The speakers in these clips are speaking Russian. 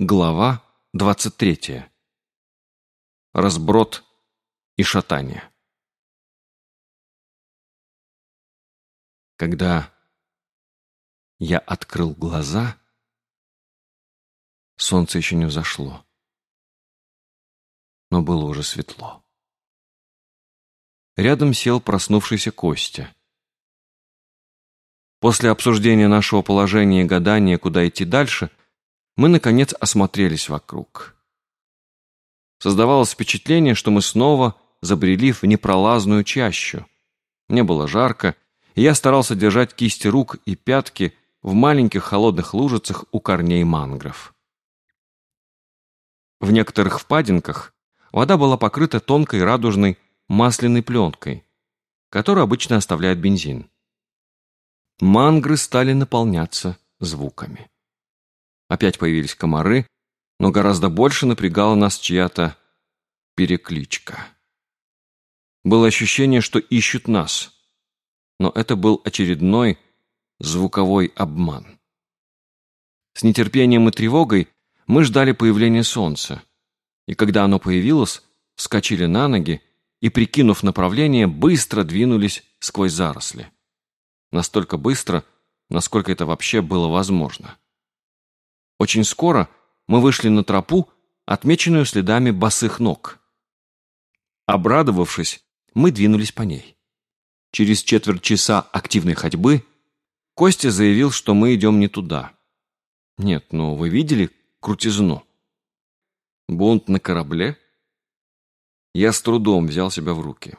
Глава 23. Разброд и шатание. Когда я открыл глаза, солнце еще не взошло, но было уже светло. Рядом сел проснувшийся Костя. После обсуждения нашего положения и гадания, куда идти дальше, мы, наконец, осмотрелись вокруг. Создавалось впечатление, что мы снова забрели в непролазную чащу. Мне было жарко, и я старался держать кисти рук и пятки в маленьких холодных лужицах у корней мангров. В некоторых впадинках вода была покрыта тонкой радужной масляной пленкой, которую обычно оставляет бензин. Мангры стали наполняться звуками. Опять появились комары, но гораздо больше напрягала нас чья-то перекличка. Было ощущение, что ищут нас, но это был очередной звуковой обман. С нетерпением и тревогой мы ждали появления солнца, и когда оно появилось, вскочили на ноги и, прикинув направление, быстро двинулись сквозь заросли. Настолько быстро, насколько это вообще было возможно. Очень скоро мы вышли на тропу, отмеченную следами босых ног. Обрадовавшись, мы двинулись по ней. Через четверть часа активной ходьбы Костя заявил, что мы идем не туда. Нет, ну вы видели крутизну? Бунт на корабле? Я с трудом взял себя в руки.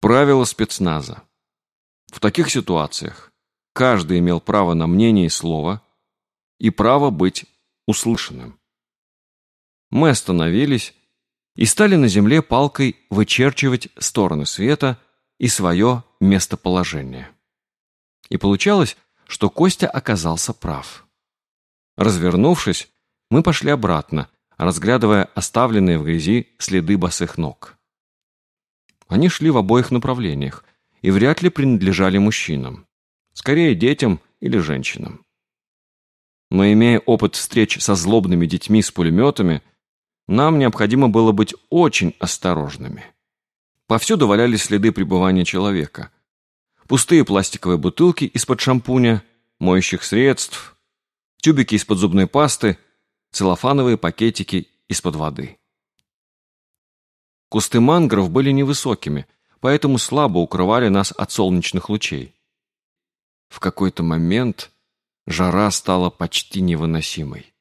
Правило спецназа. В таких ситуациях каждый имел право на мнение и слово, и право быть услышанным. Мы остановились и стали на земле палкой вычерчивать стороны света и свое местоположение. И получалось, что Костя оказался прав. Развернувшись, мы пошли обратно, разглядывая оставленные в грязи следы босых ног. Они шли в обоих направлениях и вряд ли принадлежали мужчинам. Скорее детям или женщинам. Но имея опыт встреч со злобными детьми с пулеметами, нам необходимо было быть очень осторожными. Повсюду валялись следы пребывания человека. Пустые пластиковые бутылки из-под шампуня, моющих средств, тюбики из-под зубной пасты, целлофановые пакетики из-под воды. Кусты мангров были невысокими, поэтому слабо укрывали нас от солнечных лучей. В какой-то момент Жара стала почти невыносимой.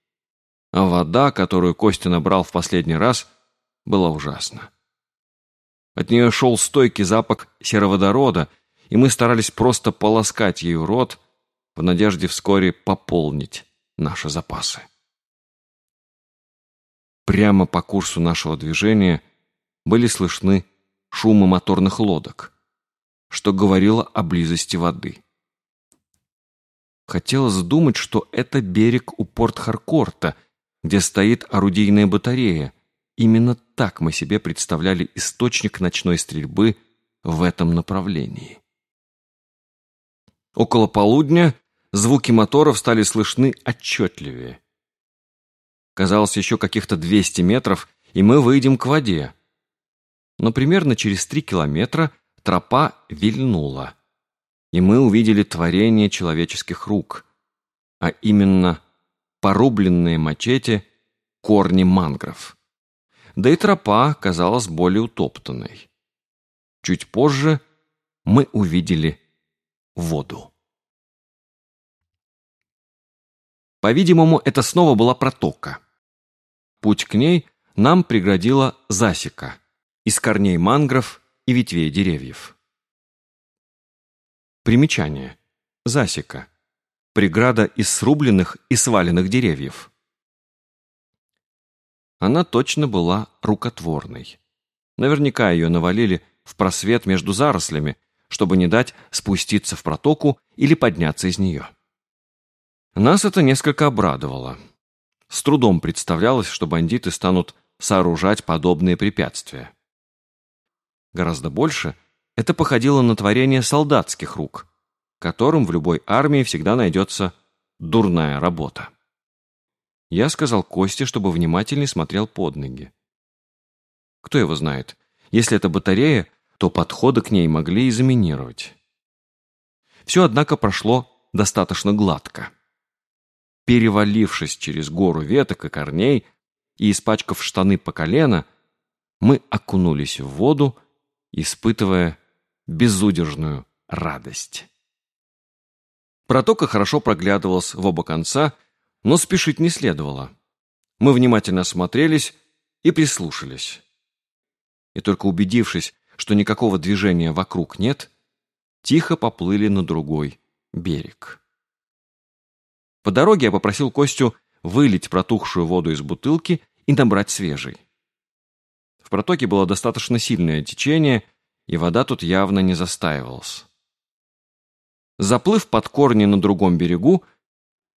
А вода, которую Костя набрал в последний раз, была ужасна. От нее шел стойкий запах сероводорода, и мы старались просто полоскать ею рот в надежде вскоре пополнить наши запасы. Прямо по курсу нашего движения были слышны шумы моторных лодок, что говорило о близости воды. Хотелось думать, что это берег у порт Харкорта, где стоит орудийная батарея. Именно так мы себе представляли источник ночной стрельбы в этом направлении. Около полудня звуки моторов стали слышны отчетливее. Казалось, еще каких-то 200 метров, и мы выйдем к воде. Но примерно через три километра тропа вильнула и мы увидели творение человеческих рук, а именно порубленные мачете корни мангров. Да и тропа казалась более утоптанной. Чуть позже мы увидели воду. По-видимому, это снова была протока. Путь к ней нам преградила засека из корней мангров и ветвей деревьев. Примечание. Засека. Преграда из срубленных и сваленных деревьев. Она точно была рукотворной. Наверняка ее навалили в просвет между зарослями, чтобы не дать спуститься в протоку или подняться из нее. Нас это несколько обрадовало. С трудом представлялось, что бандиты станут сооружать подобные препятствия. Гораздо больше – это походило на творение солдатских рук, которым в любой армии всегда найдется дурная работа. Я сказал Косте, чтобы внимательней смотрел под ноги. Кто его знает? Если это батарея, то подходы к ней могли и заминировать. Все, однако, прошло достаточно гладко. Перевалившись через гору веток и корней и испачкав штаны по колено, мы окунулись в воду, испытывая безудержную радость. Протока хорошо проглядывалась в оба конца, но спешить не следовало. Мы внимательно осмотрелись и прислушались. И только убедившись, что никакого движения вокруг нет, тихо поплыли на другой берег. По дороге я попросил Костю вылить протухшую воду из бутылки и набрать свежей. В протоке было достаточно сильное течение, и вода тут явно не застаивалась. Заплыв под корни на другом берегу,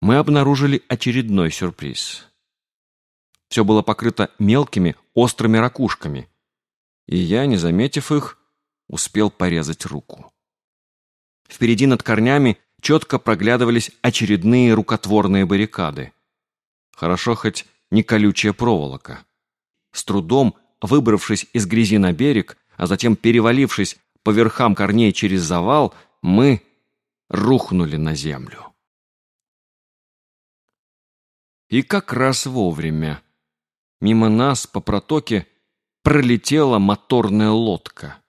мы обнаружили очередной сюрприз. Все было покрыто мелкими острыми ракушками, и я, не заметив их, успел порезать руку. Впереди над корнями четко проглядывались очередные рукотворные баррикады. Хорошо хоть не колючая проволока. С трудом, выбравшись из грязи на берег, а затем перевалившись по верхам корней через завал, мы рухнули на землю. И как раз вовремя. Мимо нас по протоке пролетела моторная лодка.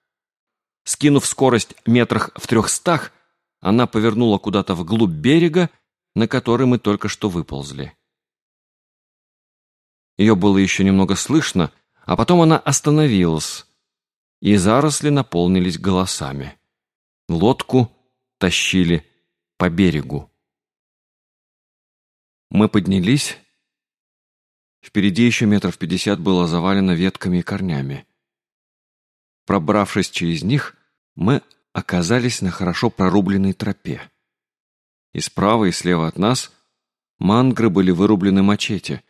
Скинув скорость метрах в трехстах, она повернула куда-то вглубь берега, на который мы только что выползли. Ее было еще немного слышно, а потом она остановилась, и заросли наполнились голосами. Лодку тащили по берегу. Мы поднялись. Впереди еще метров пятьдесят было завалено ветками и корнями. Пробравшись через них, мы оказались на хорошо прорубленной тропе. И справа, и слева от нас мангры были вырублены мачете,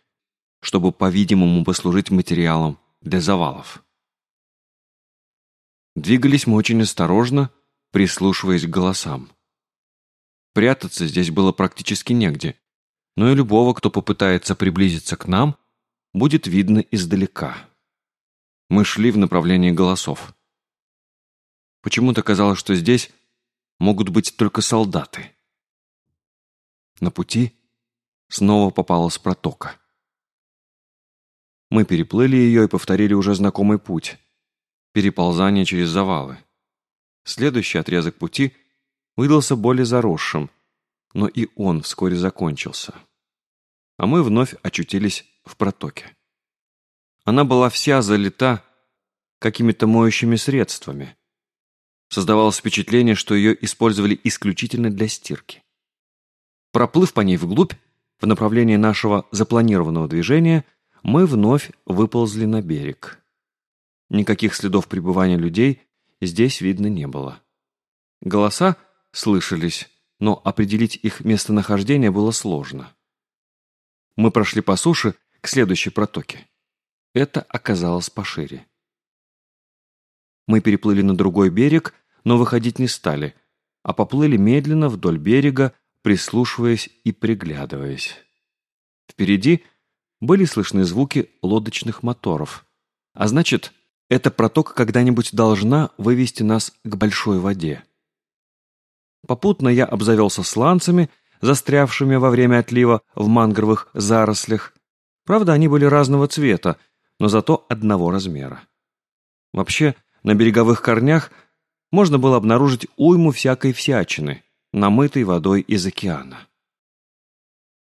чтобы, по-видимому, послужить материалом для завалов. Двигались мы очень осторожно, прислушиваясь к голосам. Прятаться здесь было практически негде, но и любого, кто попытается приблизиться к нам, будет видно издалека. Мы шли в направлении голосов. Почему-то казалось, что здесь могут быть только солдаты. На пути снова попалась протока. Мы переплыли ее и повторили уже знакомый путь – переползание через завалы. Следующий отрезок пути выдался более заросшим, но и он вскоре закончился. А мы вновь очутились в протоке. Она была вся залита какими-то моющими средствами. Создавалось впечатление, что ее использовали исключительно для стирки. Проплыв по ней вглубь, в направлении нашего запланированного движения, мы вновь выползли на берег. Никаких следов пребывания людей здесь видно не было. Голоса слышались, но определить их местонахождение было сложно. Мы прошли по суше к следующей протоке. Это оказалось пошире. Мы переплыли на другой берег, но выходить не стали, а поплыли медленно вдоль берега, прислушиваясь и приглядываясь. Впереди были слышны звуки лодочных моторов. А значит, эта протока когда-нибудь должна вывести нас к большой воде. Попутно я обзавелся сланцами, застрявшими во время отлива в мангровых зарослях. Правда, они были разного цвета, но зато одного размера. Вообще, на береговых корнях можно было обнаружить уйму всякой всячины, намытой водой из океана.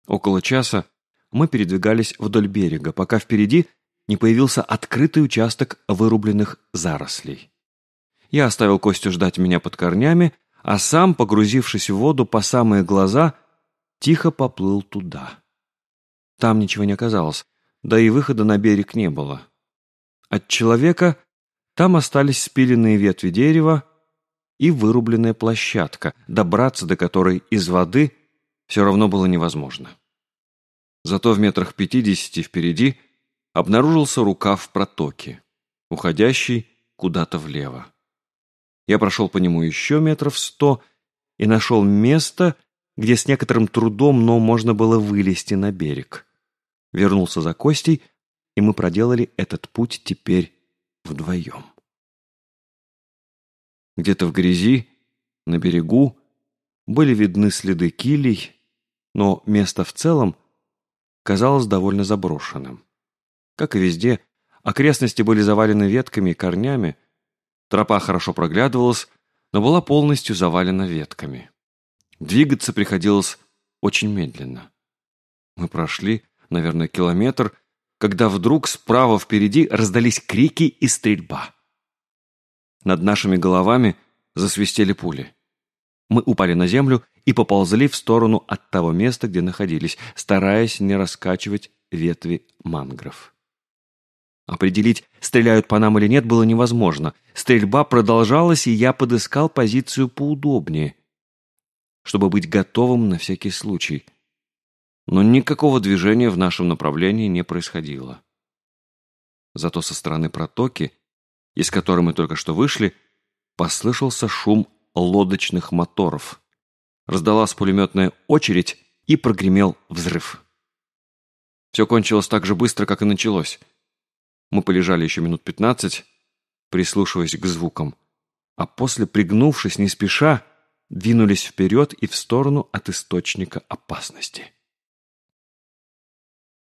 Около часа мы передвигались вдоль берега, пока впереди не появился открытый участок вырубленных зарослей. Я оставил Костю ждать меня под корнями, а сам, погрузившись в воду по самые глаза, тихо поплыл туда. Там ничего не оказалось, да и выхода на берег не было. От человека там остались спиленные ветви дерева и вырубленная площадка, добраться до которой из воды все равно было невозможно. Зато в метрах пятидесяти впереди – обнаружился рукав в протоке, уходящий куда-то влево. Я прошел по нему еще метров сто и нашел место, где с некоторым трудом, но можно было вылезти на берег. вернулся за Костей, и мы проделали этот путь теперь вдвоем. Где-то в грязи, на берегу, были видны следы килей, но место в целом казалось довольно заброшенным. Как и везде, окрестности были завалены ветками и корнями, тропа хорошо проглядывалась, но была полностью завалена ветками. Двигаться приходилось очень медленно. Мы прошли, наверное, километр, когда вдруг справа впереди раздались крики и стрельба. Над нашими головами засвистели пули. Мы упали на землю и поползли в сторону от того места, где находились, стараясь не раскачивать ветви мангров. Определить, стреляют по нам или нет, было невозможно. Стрельба продолжалась, и я подыскал позицию поудобнее, чтобы быть готовым на всякий случай. Но никакого движения в нашем направлении не происходило. Зато со стороны протоки, из которой мы только что вышли, послышался шум лодочных моторов. Раздалась пулеметная очередь и прогремел взрыв. Все кончилось так же быстро, как и началось. Мы полежали еще минут пятнадцать, прислушиваясь к звукам, а после, пригнувшись не спеша, двинулись вперед и в сторону от источника опасности.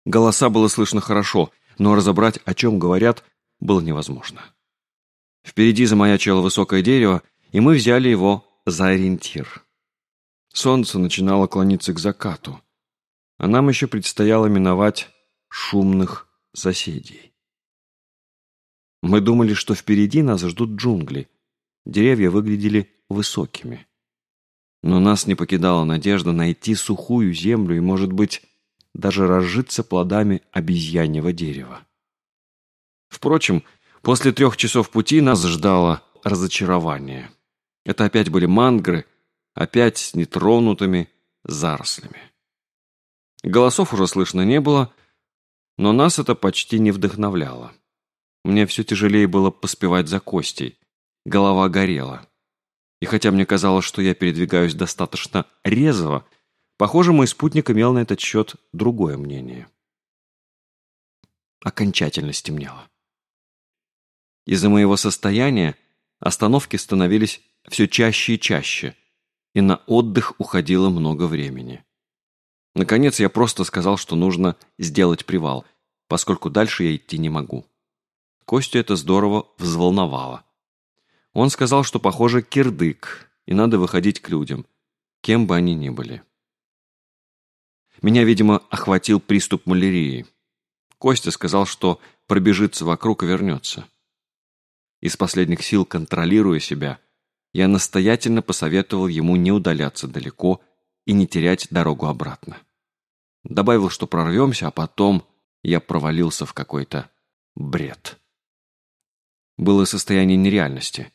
Голоса было слышно хорошо, но разобрать, о чем говорят, было невозможно. Впереди замаячило высокое дерево, и мы взяли его за ориентир. Солнце начинало клониться к закату, а нам еще предстояло миновать шумных соседей. Мы думали, что впереди нас ждут джунгли. Деревья выглядели высокими. Но нас не покидала надежда найти сухую землю и, может быть, даже разжиться плодами обезьяньего дерева. Впрочем, после трех часов пути нас ждало разочарование. Это опять были мангры, опять с нетронутыми зарослями. Голосов уже слышно не было, но нас это почти не вдохновляло. Мне все тяжелее было поспевать за Костей. Голова горела. И хотя мне казалось, что я передвигаюсь достаточно резво, похоже, мой спутник имел на этот счет другое мнение. Окончательно стемнело. Из-за моего состояния остановки становились все чаще и чаще, и на отдых уходило много времени. Наконец я просто сказал, что нужно сделать привал, поскольку дальше я идти не могу. Костю это здорово взволновало. Он сказал, что, похоже, кирдык, и надо выходить к людям, кем бы они ни были. Меня, видимо, охватил приступ малярии. Костя сказал, что пробежится вокруг и вернется. Из последних сил, контролируя себя, я настоятельно посоветовал ему не удаляться далеко и не терять дорогу обратно. Добавил, что прорвемся, а потом я провалился в какой-то бред. Было состояние нереальности.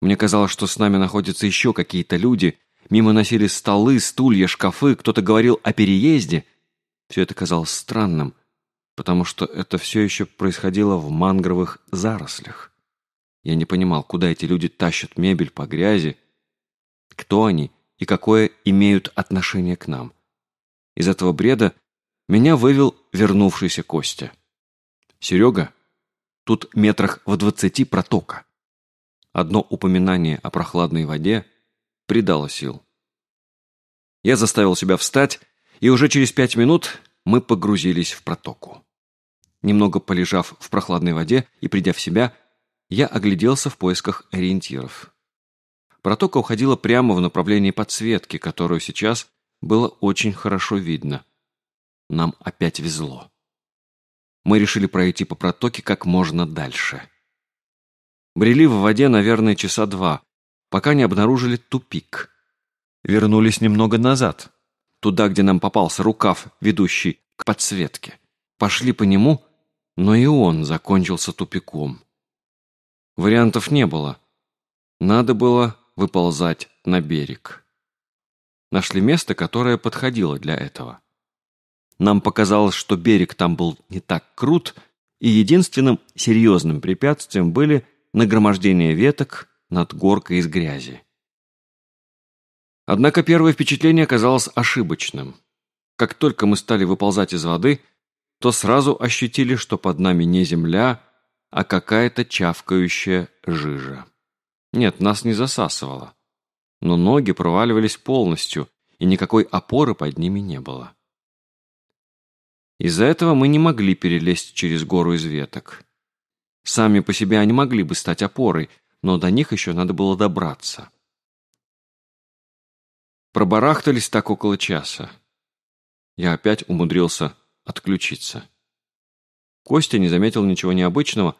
Мне казалось, что с нами находятся еще какие-то люди, мимо носились столы, стулья, шкафы, кто-то говорил о переезде. Все это казалось странным, потому что это все еще происходило в мангровых зарослях. Я не понимал, куда эти люди тащат мебель по грязи, кто они и какое имеют отношение к нам. Из этого бреда меня вывел вернувшийся Костя. «Серега, тут метрах в двадцати протока». Одно упоминание о прохладной воде придало сил. Я заставил себя встать, и уже через пять минут мы погрузились в протоку. Немного полежав в прохладной воде и придя в себя, я огляделся в поисках ориентиров. Протока уходила прямо в направлении подсветки, которую сейчас было очень хорошо видно. Нам опять везло. Мы решили пройти по протоке как можно дальше. Брели в воде, наверное, часа два, пока не обнаружили тупик. Вернулись немного назад, туда, где нам попался рукав, ведущий к подсветке. Пошли по нему, но и он закончился тупиком. Вариантов не было. Надо было выползать на берег. Нашли место, которое подходило для этого. Нам показалось, что берег там был не так крут, и единственным серьезным препятствием были нагромождение веток над горкой из грязи. Однако первое впечатление оказалось ошибочным. Как только мы стали выползать из воды, то сразу ощутили, что под нами не земля, а какая-то чавкающая жижа. Нет, нас не засасывало, но ноги проваливались полностью, и никакой опоры под ними не было. Из-за этого мы не могли перелезть через гору из веток. Сами по себе они могли бы стать опорой, но до них еще надо было добраться. Пробарахтались так около часа. Я опять умудрился отключиться. Костя не заметил ничего необычного,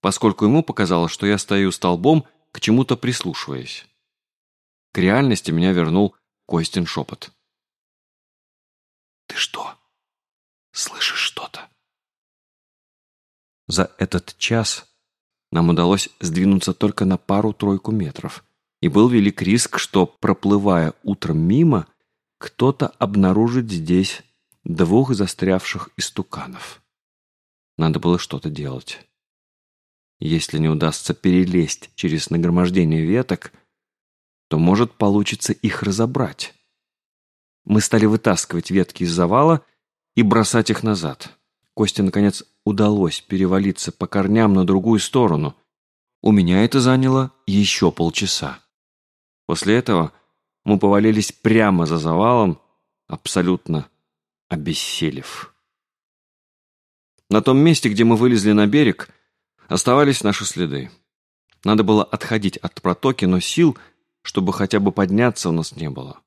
поскольку ему показалось, что я стою столбом, к чему-то прислушиваясь. К реальности меня вернул Костин шепот. «Ты что, слышишь что-то?» За этот час нам удалось сдвинуться только на пару-тройку метров, и был велик риск, что, проплывая утром мимо, кто-то обнаружит здесь двух застрявших истуканов. Надо было что-то делать. Если не удастся перелезть через нагромождение веток, то, может, получится их разобрать. Мы стали вытаскивать ветки из завала и бросать их назад. Косте, наконец, удалось перевалиться по корням на другую сторону. У меня это заняло еще полчаса. После этого мы повалились прямо за завалом, абсолютно обессилев. На том месте, где мы вылезли на берег, оставались наши следы. Надо было отходить от протоки, но сил, чтобы хотя бы подняться, у нас не было.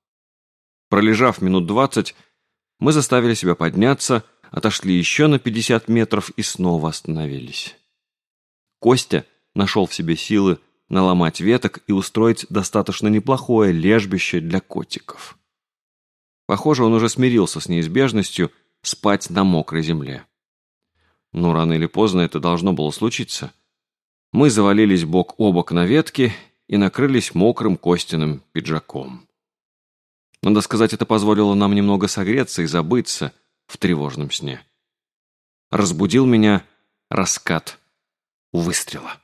Пролежав минут двадцать, мы заставили себя подняться, отошли еще на пятьдесят метров и снова остановились. Костя нашел в себе силы наломать веток и устроить достаточно неплохое лежбище для котиков. Похоже, он уже смирился с неизбежностью спать на мокрой земле. Но рано или поздно это должно было случиться. Мы завалились бок о бок на ветке и накрылись мокрым костяным пиджаком. Надо сказать, это позволило нам немного согреться и забыться в тревожном сне. Разбудил меня раскат выстрела.